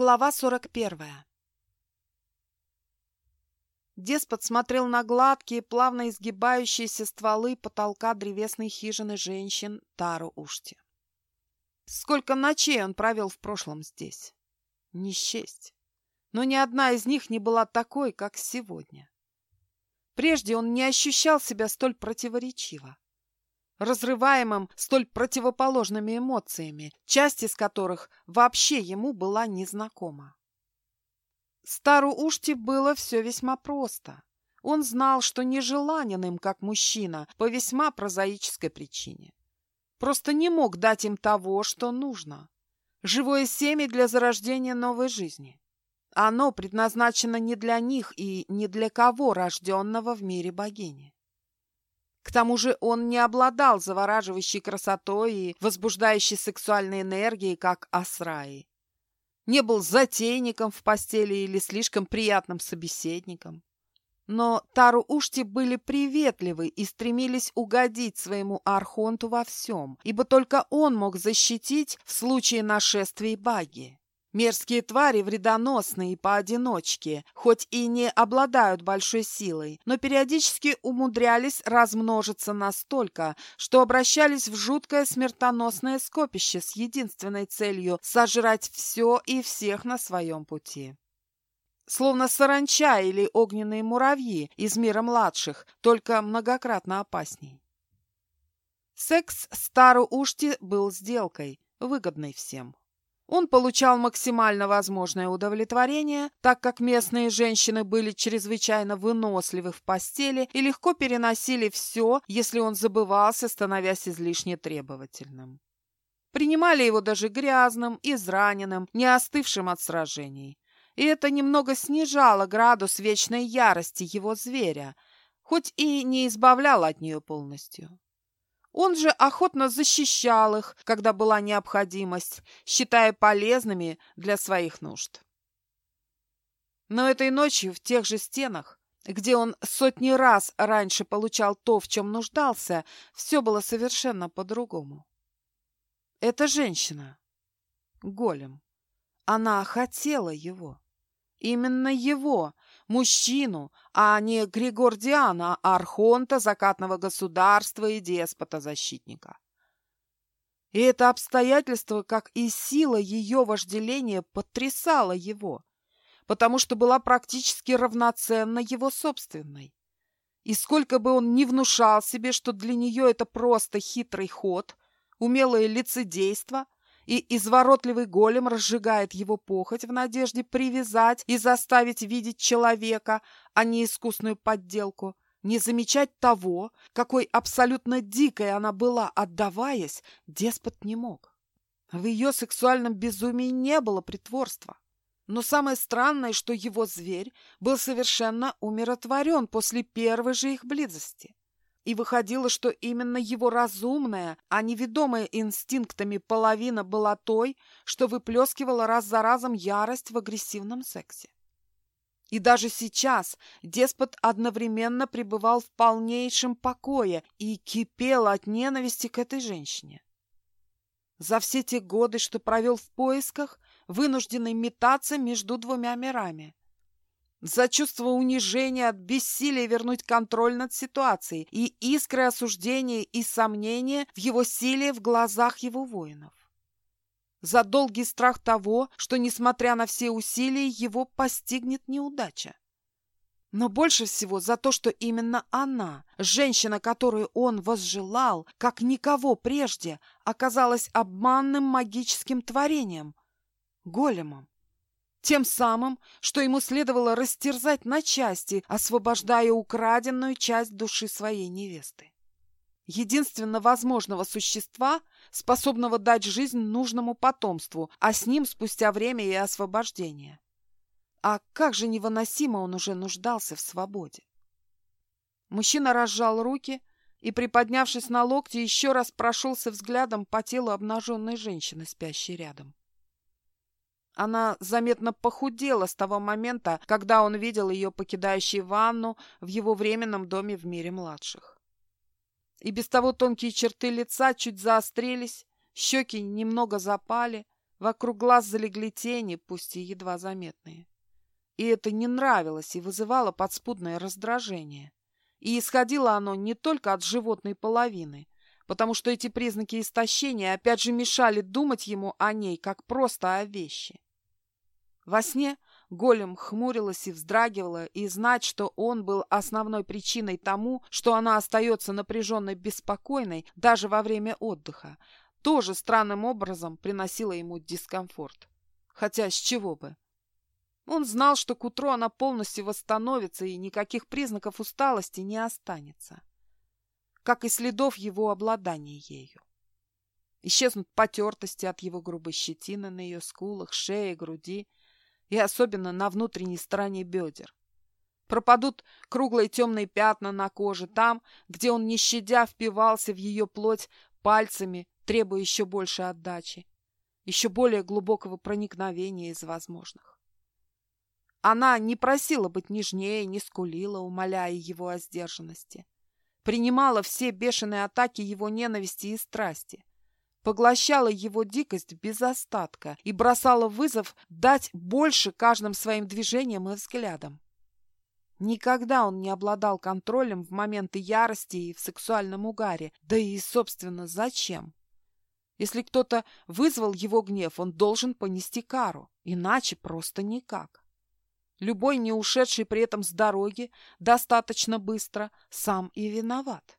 Глава 41. Деспот смотрел на гладкие, плавно изгибающиеся стволы потолка древесной хижины женщин Тару Ушти. Сколько ночей он провел в прошлом здесь? Не счесть. Но ни одна из них не была такой, как сегодня. Прежде он не ощущал себя столь противоречиво разрываемым столь противоположными эмоциями, часть из которых вообще ему была незнакома. Стару Ушти было все весьма просто. Он знал, что не желанен им как мужчина по весьма прозаической причине. Просто не мог дать им того, что нужно. Живое семя для зарождения новой жизни. Оно предназначено не для них и не для кого рожденного в мире богини. К тому же он не обладал завораживающей красотой и возбуждающей сексуальной энергией, как Асраи. Не был затейником в постели или слишком приятным собеседником. Но Тару Ушти были приветливы и стремились угодить своему архонту во всем, ибо только он мог защитить в случае нашествия баги. Мерзкие твари вредоносны и поодиночке, хоть и не обладают большой силой, но периодически умудрялись размножиться настолько, что обращались в жуткое смертоносное скопище с единственной целью сожрать все и всех на своем пути. Словно саранча или огненные муравьи из мира младших, только многократно опасней. Секс Стару Ушти был сделкой, выгодной всем. Он получал максимально возможное удовлетворение, так как местные женщины были чрезвычайно выносливы в постели и легко переносили все, если он забывался, становясь излишне требовательным. Принимали его даже грязным, израненным, не остывшим от сражений. И это немного снижало градус вечной ярости его зверя, хоть и не избавляло от нее полностью. Он же охотно защищал их, когда была необходимость, считая полезными для своих нужд. Но этой ночью в тех же стенах, где он сотни раз раньше получал то, в чем нуждался, все было совершенно по-другому. Эта женщина, голем, она хотела его. Именно его, мужчину, а не Григордиана, архонта закатного государства и деспота-защитника. И это обстоятельство, как и сила ее вожделения, потрясало его, потому что была практически равноценна его собственной. И сколько бы он ни внушал себе, что для нее это просто хитрый ход, умелое лицедейство – и изворотливый голем разжигает его похоть в надежде привязать и заставить видеть человека, а не искусную подделку, не замечать того, какой абсолютно дикой она была, отдаваясь, деспот не мог. В ее сексуальном безумии не было притворства. Но самое странное, что его зверь был совершенно умиротворен после первой же их близости. И выходило, что именно его разумная, а не ведомая инстинктами половина была той, что выплескивала раз за разом ярость в агрессивном сексе. И даже сейчас деспот одновременно пребывал в полнейшем покое и кипел от ненависти к этой женщине. За все те годы, что провел в поисках, вынужденный метаться между двумя мирами за чувство унижения от бессилия вернуть контроль над ситуацией и искры осуждения и сомнения в его силе в глазах его воинов. За долгий страх того, что, несмотря на все усилия, его постигнет неудача. Но больше всего за то, что именно она, женщина, которую он возжелал, как никого прежде, оказалась обманным магическим творением, големом. Тем самым, что ему следовало растерзать на части, освобождая украденную часть души своей невесты. Единственно возможного существа, способного дать жизнь нужному потомству, а с ним спустя время и освобождение. А как же невыносимо он уже нуждался в свободе. Мужчина разжал руки и, приподнявшись на локте, еще раз прошелся взглядом по телу обнаженной женщины, спящей рядом. Она заметно похудела с того момента, когда он видел ее покидающей ванну в его временном доме в мире младших. И без того тонкие черты лица чуть заострились, щеки немного запали, Вокруг глаз залегли тени, пусть и едва заметные. И это не нравилось и вызывало подспудное раздражение. И исходило оно не только от животной половины, потому что эти признаки истощения опять же мешали думать ему о ней, как просто о вещи. Во сне голем хмурилась и вздрагивала, и знать, что он был основной причиной тому, что она остается напряженной беспокойной даже во время отдыха, тоже странным образом приносило ему дискомфорт. Хотя с чего бы? Он знал, что к утру она полностью восстановится и никаких признаков усталости не останется, как и следов его обладания ею. Исчезнут потертости от его грубой щетины на ее скулах, шее, груди и особенно на внутренней стороне бедер. Пропадут круглые темные пятна на коже там, где он, не щадя, впивался в ее плоть пальцами, требуя еще больше отдачи, еще более глубокого проникновения из возможных. Она не просила быть нежнее, не скулила, умоляя его о сдержанности. Принимала все бешеные атаки его ненависти и страсти. Поглощала его дикость без остатка и бросала вызов дать больше каждым своим движением и взглядом. Никогда он не обладал контролем в моменты ярости и в сексуальном угаре. Да и, собственно, зачем? Если кто-то вызвал его гнев, он должен понести кару, иначе просто никак. Любой, не ушедший при этом с дороги достаточно быстро, сам и виноват.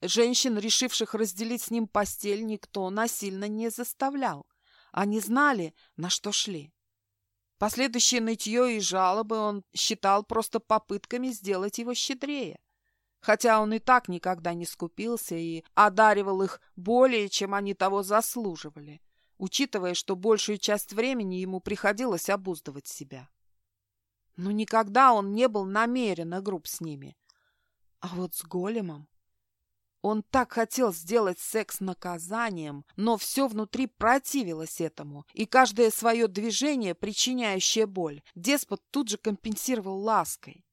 Женщин, решивших разделить с ним постель, никто насильно не заставлял. Они знали, на что шли. Последующее нытье и жалобы он считал просто попытками сделать его щедрее хотя он и так никогда не скупился и одаривал их более, чем они того заслуживали, учитывая, что большую часть времени ему приходилось обуздывать себя. Но никогда он не был намеренно груб с ними. А вот с големом... Он так хотел сделать секс наказанием, но все внутри противилось этому, и каждое свое движение, причиняющее боль, деспот тут же компенсировал лаской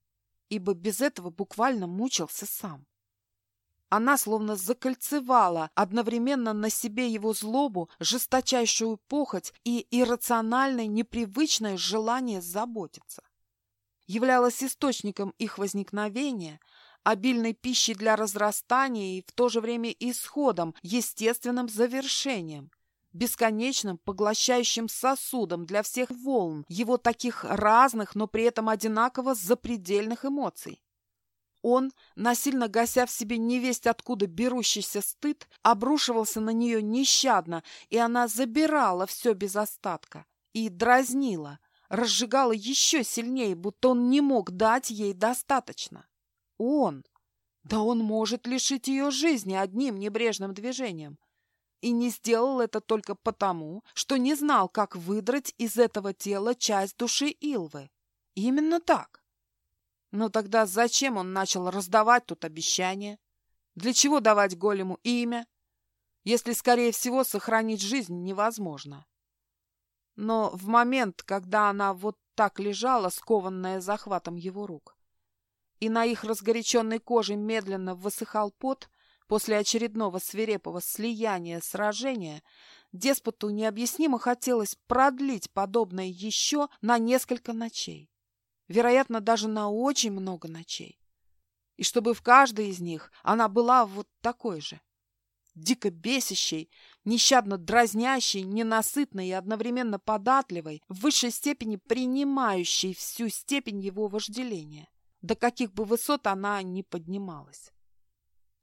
ибо без этого буквально мучился сам. Она словно закольцевала одновременно на себе его злобу, жесточайшую похоть и иррациональное, непривычное желание заботиться. Являлась источником их возникновения, обильной пищей для разрастания и в то же время исходом, естественным завершением, бесконечным поглощающим сосудом для всех волн, его таких разных, но при этом одинаково запредельных эмоций. Он, насильно гася в себе невесть откуда берущийся стыд, обрушивался на нее нещадно, и она забирала все без остатка и дразнила, разжигала еще сильнее, будто он не мог дать ей достаточно. Он! Да он может лишить ее жизни одним небрежным движением и не сделал это только потому, что не знал, как выдрать из этого тела часть души Илвы. Именно так. Но тогда зачем он начал раздавать тут обещания? Для чего давать голему имя, если, скорее всего, сохранить жизнь невозможно? Но в момент, когда она вот так лежала, скованная захватом его рук, и на их разгоряченной коже медленно высыхал пот, После очередного свирепого слияния сражения деспоту необъяснимо хотелось продлить подобное еще на несколько ночей. Вероятно, даже на очень много ночей. И чтобы в каждой из них она была вот такой же. Дико бесящей, нещадно дразнящей, ненасытной и одновременно податливой, в высшей степени принимающей всю степень его вожделения, до каких бы высот она ни поднималась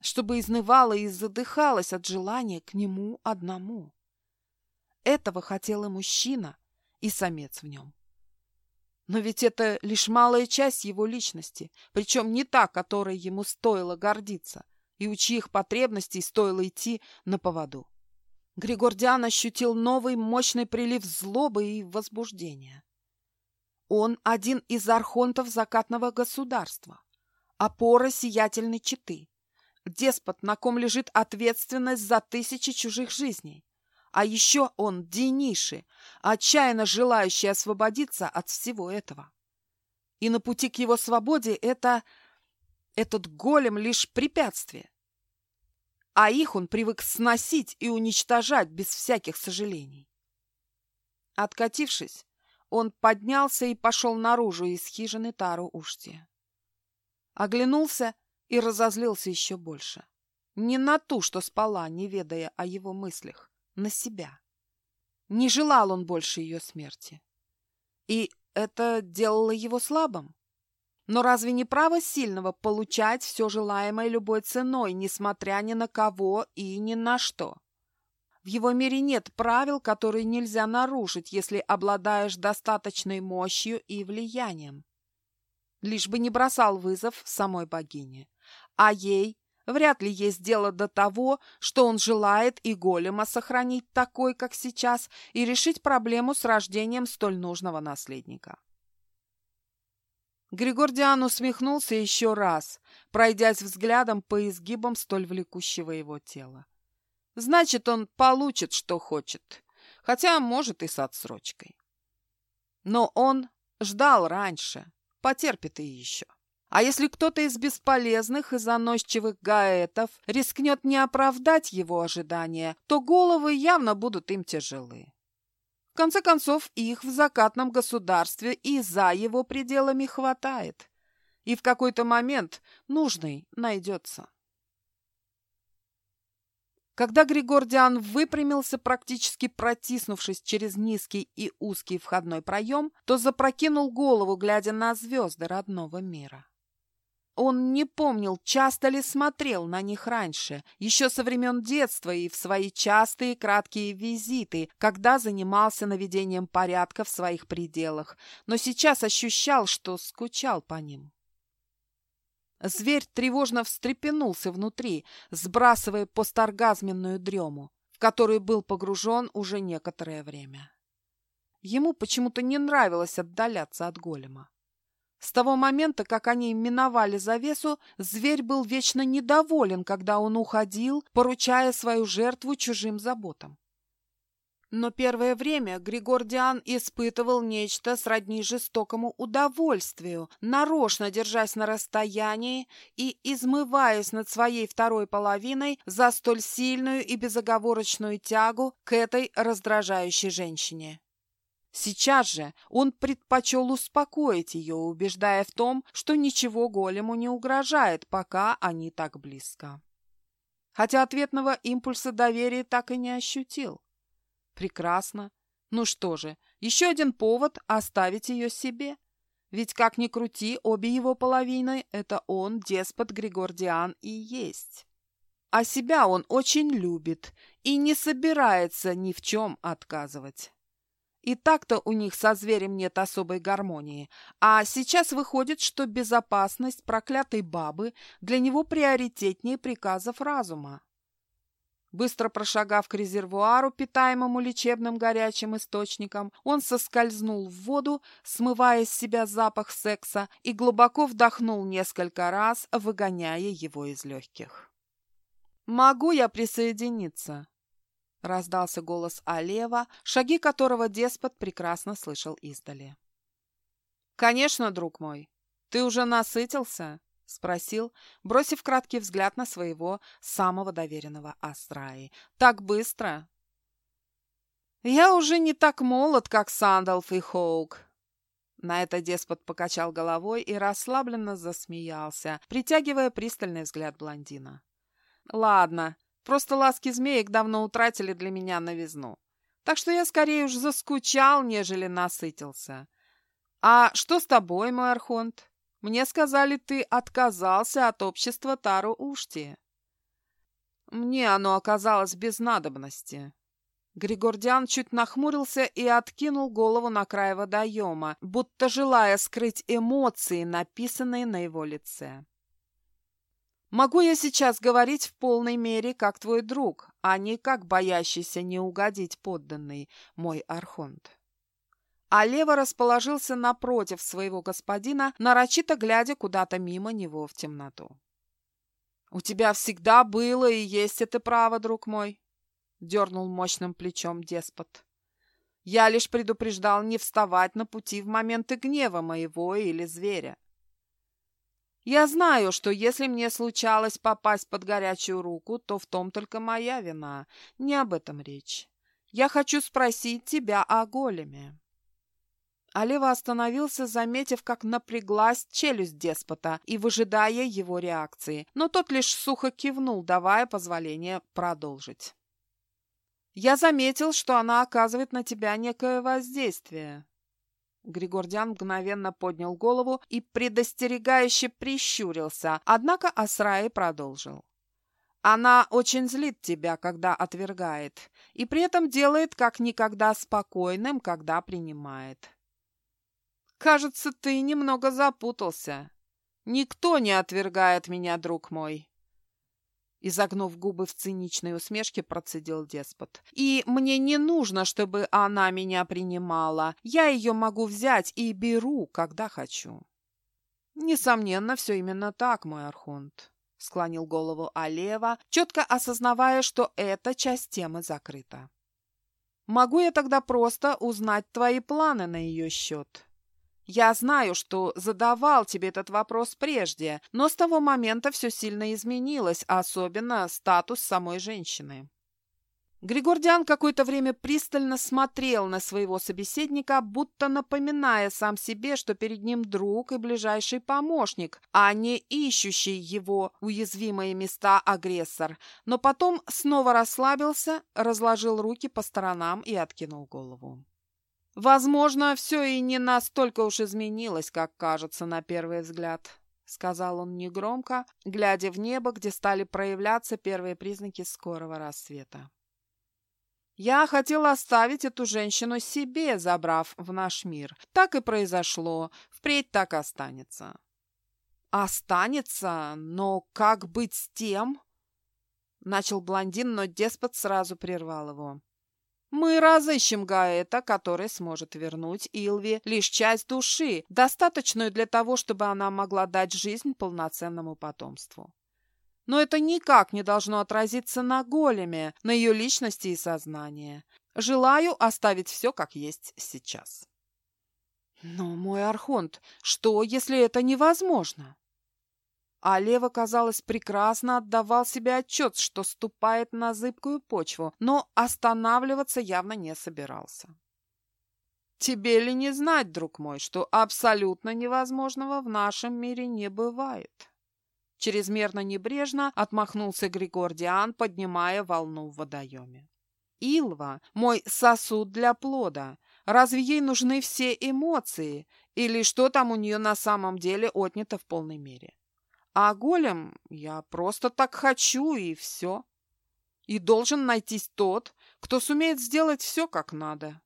чтобы изнывала и задыхалась от желания к нему одному. Этого хотел и мужчина, и самец в нем. Но ведь это лишь малая часть его личности, причем не та, которой ему стоило гордиться, и у чьих потребностей стоило идти на поводу. Григордиан ощутил новый мощный прилив злобы и возбуждения. Он один из архонтов закатного государства, опора сиятельной четы, деспот, на ком лежит ответственность за тысячи чужих жизней. А еще он Дениши, отчаянно желающий освободиться от всего этого. И на пути к его свободе это... этот голем лишь препятствие. А их он привык сносить и уничтожать без всяких сожалений. Откатившись, он поднялся и пошел наружу из хижины Тару Ушти. Оглянулся и разозлился еще больше. Не на ту, что спала, не ведая о его мыслях, на себя. Не желал он больше ее смерти. И это делало его слабым. Но разве не право сильного получать все желаемое любой ценой, несмотря ни на кого и ни на что? В его мире нет правил, которые нельзя нарушить, если обладаешь достаточной мощью и влиянием. Лишь бы не бросал вызов самой богине. А ей Вряд ли есть дело до того, что он желает и голема сохранить такой, как сейчас, и решить проблему с рождением столь нужного наследника. Григордиан усмехнулся еще раз, пройдясь взглядом по изгибам столь влекущего его тела. Значит, он получит, что хочет, хотя, может, и с отсрочкой. Но он ждал раньше, потерпит и еще. А если кто-то из бесполезных и заносчивых гаэтов рискнет не оправдать его ожидания, то головы явно будут им тяжелы. В конце концов, их в закатном государстве и за его пределами хватает. И в какой-то момент нужный найдется. Когда Григордиан выпрямился, практически протиснувшись через низкий и узкий входной проем, то запрокинул голову, глядя на звезды родного мира. Он не помнил, часто ли смотрел на них раньше, еще со времен детства и в свои частые краткие визиты, когда занимался наведением порядка в своих пределах, но сейчас ощущал, что скучал по ним. Зверь тревожно встрепенулся внутри, сбрасывая посторгазменную дрему, в которую был погружен уже некоторое время. Ему почему-то не нравилось отдаляться от голема. С того момента, как они миновали завесу, зверь был вечно недоволен, когда он уходил, поручая свою жертву чужим заботам. Но первое время Григордиан испытывал нечто сродни жестокому удовольствию, нарочно держась на расстоянии и измываясь над своей второй половиной за столь сильную и безоговорочную тягу к этой раздражающей женщине. Сейчас же он предпочел успокоить ее, убеждая в том, что ничего голему не угрожает, пока они так близко. Хотя ответного импульса доверия так и не ощутил. Прекрасно. Ну что же, еще один повод оставить ее себе. Ведь, как ни крути, обе его половины — это он, деспот Григордиан, и есть. А себя он очень любит и не собирается ни в чем отказывать. И так-то у них со зверем нет особой гармонии. А сейчас выходит, что безопасность проклятой бабы для него приоритетнее приказов разума. Быстро прошагав к резервуару, питаемому лечебным горячим источником, он соскользнул в воду, смывая с себя запах секса, и глубоко вдохнул несколько раз, выгоняя его из легких. «Могу я присоединиться?» — раздался голос Алева, шаги которого деспот прекрасно слышал издали. «Конечно, друг мой. Ты уже насытился?» — спросил, бросив краткий взгляд на своего самого доверенного Астраи. «Так быстро?» «Я уже не так молод, как Сандалф и Хоук». На это деспот покачал головой и расслабленно засмеялся, притягивая пристальный взгляд блондина. «Ладно, Просто ласки змеек давно утратили для меня новизну. Так что я скорее уж заскучал, нежели насытился. А что с тобой, мой Архонт? Мне сказали, ты отказался от общества Тару Ушти. Мне оно оказалось без надобности. Григордиан чуть нахмурился и откинул голову на край водоема, будто желая скрыть эмоции, написанные на его лице. Могу я сейчас говорить в полной мере как твой друг, а не как боящийся не угодить подданный, мой архонт. А Лева расположился напротив своего господина, нарочито глядя куда-то мимо него в темноту. «У тебя всегда было и есть это право, друг мой», — дернул мощным плечом деспот. «Я лишь предупреждал не вставать на пути в моменты гнева моего или зверя. Я знаю, что если мне случалось попасть под горячую руку, то в том только моя вина. Не об этом речь. Я хочу спросить тебя о големе». Алева остановился, заметив, как напряглась челюсть деспота и выжидая его реакции, но тот лишь сухо кивнул, давая позволение продолжить. «Я заметил, что она оказывает на тебя некое воздействие». Григордиан мгновенно поднял голову и предостерегающе прищурился, однако Асраи продолжил. Она очень злит тебя, когда отвергает, и при этом делает как никогда спокойным, когда принимает. Кажется, ты немного запутался. Никто не отвергает меня, друг мой. Изогнув губы в циничной усмешке, процедил деспот. «И мне не нужно, чтобы она меня принимала. Я ее могу взять и беру, когда хочу». «Несомненно, все именно так, мой Архонт», — склонил голову Алева, четко осознавая, что эта часть темы закрыта. «Могу я тогда просто узнать твои планы на ее счет?» Я знаю, что задавал тебе этот вопрос прежде, но с того момента все сильно изменилось, особенно статус самой женщины. Григордиан какое-то время пристально смотрел на своего собеседника, будто напоминая сам себе, что перед ним друг и ближайший помощник, а не ищущий его уязвимые места агрессор. Но потом снова расслабился, разложил руки по сторонам и откинул голову. «Возможно, все и не настолько уж изменилось, как кажется на первый взгляд», — сказал он негромко, глядя в небо, где стали проявляться первые признаки скорого рассвета. «Я хотел оставить эту женщину себе, забрав в наш мир. Так и произошло. Впредь так останется». «Останется? Но как быть с тем?» Начал блондин, но деспот сразу прервал его. Мы разыщем Гаэта, который сможет вернуть Илви лишь часть души, достаточную для того, чтобы она могла дать жизнь полноценному потомству. Но это никак не должно отразиться на големе, на ее личности и сознании. Желаю оставить все как есть сейчас. Но, мой Архонт, что, если это невозможно? А Лева, казалось, прекрасно отдавал себе отчет, что ступает на зыбкую почву, но останавливаться явно не собирался. «Тебе ли не знать, друг мой, что абсолютно невозможного в нашем мире не бывает?» Чрезмерно небрежно отмахнулся Григордиан, поднимая волну в водоеме. «Илва — мой сосуд для плода. Разве ей нужны все эмоции? Или что там у нее на самом деле отнято в полной мере?» А голем я просто так хочу, и все. И должен найтись тот, кто сумеет сделать все как надо.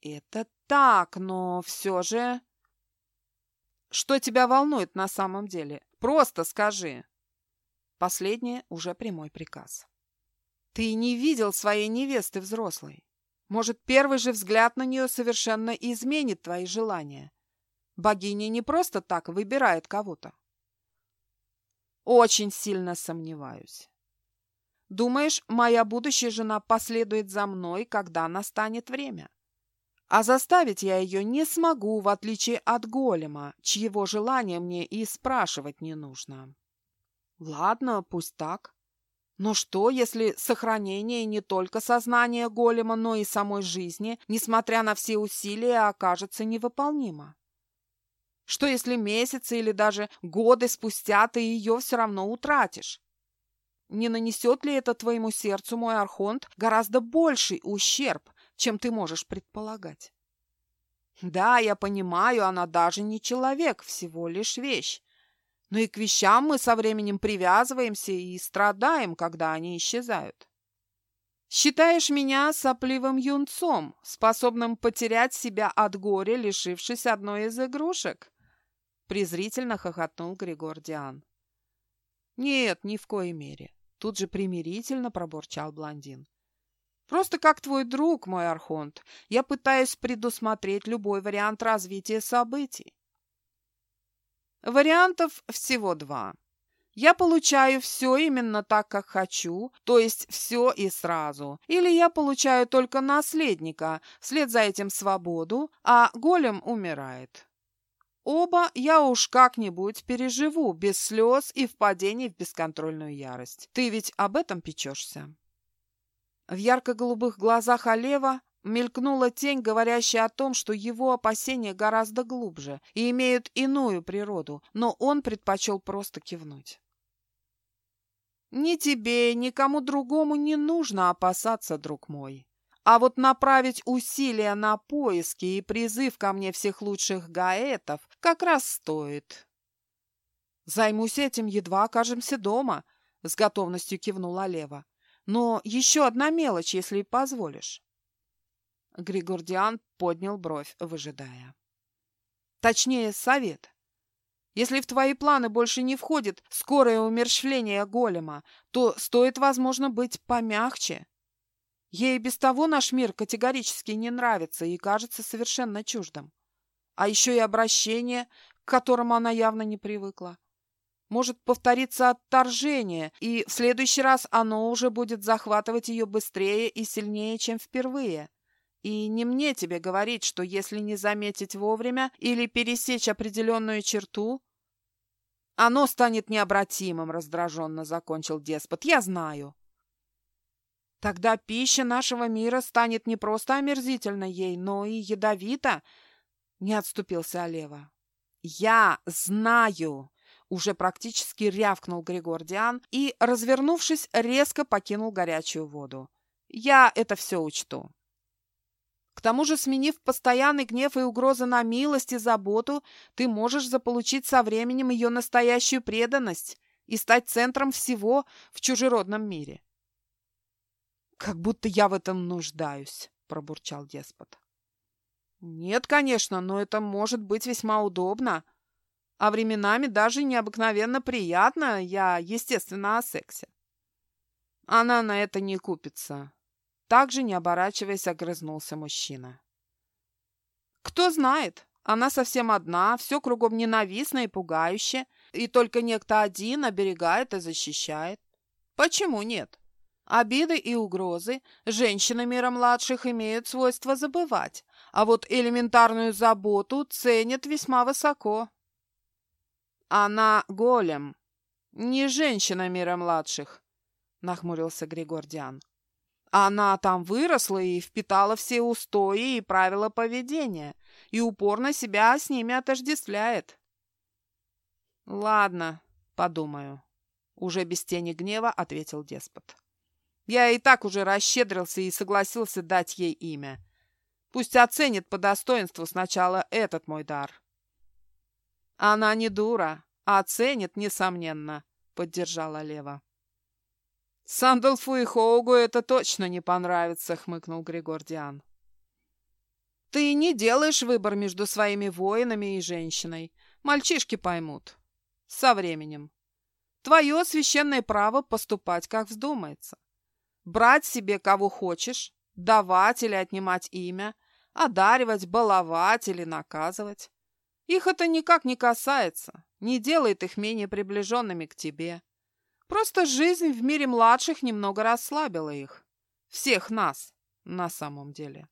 Это так, но все же... Что тебя волнует на самом деле? Просто скажи. Последнее уже прямой приказ. Ты не видел своей невесты взрослой. Может, первый же взгляд на нее совершенно изменит твои желания. Богиня не просто так выбирает кого-то. Очень сильно сомневаюсь. Думаешь, моя будущая жена последует за мной, когда настанет время? А заставить я ее не смогу, в отличие от голема, чьего желания мне и спрашивать не нужно. Ладно, пусть так. Но что, если сохранение не только сознания голема, но и самой жизни, несмотря на все усилия, окажется невыполнимо? Что если месяцы или даже годы спустя ты ее все равно утратишь? Не нанесет ли это твоему сердцу, мой Архонт, гораздо больший ущерб, чем ты можешь предполагать? Да, я понимаю, она даже не человек, всего лишь вещь. Но и к вещам мы со временем привязываемся и страдаем, когда они исчезают. Считаешь меня сопливым юнцом, способным потерять себя от горя, лишившись одной из игрушек? Презрительно хохотнул Григор Диан. Нет, ни в коей мере. Тут же примирительно пробурчал блондин. Просто как твой друг, мой Архонт, я пытаюсь предусмотреть любой вариант развития событий. Вариантов всего два. Я получаю все именно так, как хочу, то есть все и сразу. Или я получаю только наследника, вслед за этим свободу, а голем умирает. Оба я уж как-нибудь переживу, без слез и впадений в бесконтрольную ярость. Ты ведь об этом печешься?» В ярко-голубых глазах Олева мелькнула тень, говорящая о том, что его опасения гораздо глубже и имеют иную природу, но он предпочел просто кивнуть. «Ни тебе, ни кому другому не нужно опасаться, друг мой. А вот направить усилия на поиски и призыв ко мне всех лучших гаэтов как раз стоит». «Займусь этим, едва окажемся дома», — с готовностью кивнула Лева. «Но еще одна мелочь, если позволишь». Григордиан поднял бровь, выжидая. Точнее, совет. Если в твои планы больше не входит скорое умерщвление голема, то стоит, возможно, быть помягче. Ей без того наш мир категорически не нравится и кажется совершенно чуждым. А еще и обращение, к которому она явно не привыкла. Может повториться отторжение, и в следующий раз оно уже будет захватывать ее быстрее и сильнее, чем впервые. И не мне тебе говорить, что если не заметить вовремя или пересечь определенную черту, оно станет необратимым, раздраженно закончил деспот. Я знаю. Тогда пища нашего мира станет не просто омерзительной ей, но и ядовита, не отступился Олева. Я знаю, уже практически рявкнул Григордиан и, развернувшись, резко покинул горячую воду. Я это все учту. К тому же, сменив постоянный гнев и угрозы на милость и заботу, ты можешь заполучить со временем ее настоящую преданность и стать центром всего в чужеродном мире. «Как будто я в этом нуждаюсь», — пробурчал деспот. «Нет, конечно, но это может быть весьма удобно, а временами даже необыкновенно приятно, я, естественно, о сексе. Она на это не купится, также, не оборачиваясь, огрызнулся мужчина. «Кто знает, она совсем одна, все кругом ненавистно и пугающе, и только некто один оберегает и защищает. Почему нет? Обиды и угрозы женщины мира младших имеют свойство забывать, а вот элементарную заботу ценят весьма высоко. Она голем, не женщина мира младших», — нахмурился Григордиан. Она там выросла и впитала все устои и правила поведения, и упорно себя с ними отождествляет. «Ладно, подумаю», — уже без тени гнева ответил деспот. «Я и так уже расщедрился и согласился дать ей имя. Пусть оценит по достоинству сначала этот мой дар». «Она не дура, а оценит, несомненно», — поддержала Лева. «Сандалфу и Хоугу это точно не понравится», — хмыкнул Григордиан. «Ты не делаешь выбор между своими воинами и женщиной. Мальчишки поймут. Со временем. Твое священное право поступать, как вздумается. Брать себе кого хочешь, давать или отнимать имя, одаривать, баловать или наказывать. Их это никак не касается, не делает их менее приближенными к тебе. Просто жизнь в мире младших немного расслабила их. Всех нас, на самом деле.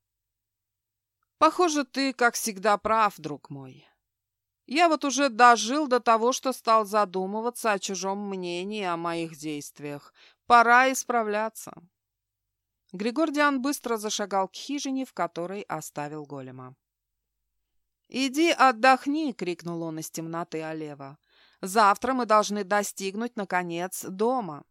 Похоже, ты, как всегда, прав, друг мой. Я вот уже дожил до того, что стал задумываться о чужом мнении о моих действиях. Пора исправляться. Григордиан быстро зашагал к хижине, в которой оставил голема. «Иди отдохни!» — крикнул он из темноты Олева. Завтра мы должны достигнуть, наконец, дома.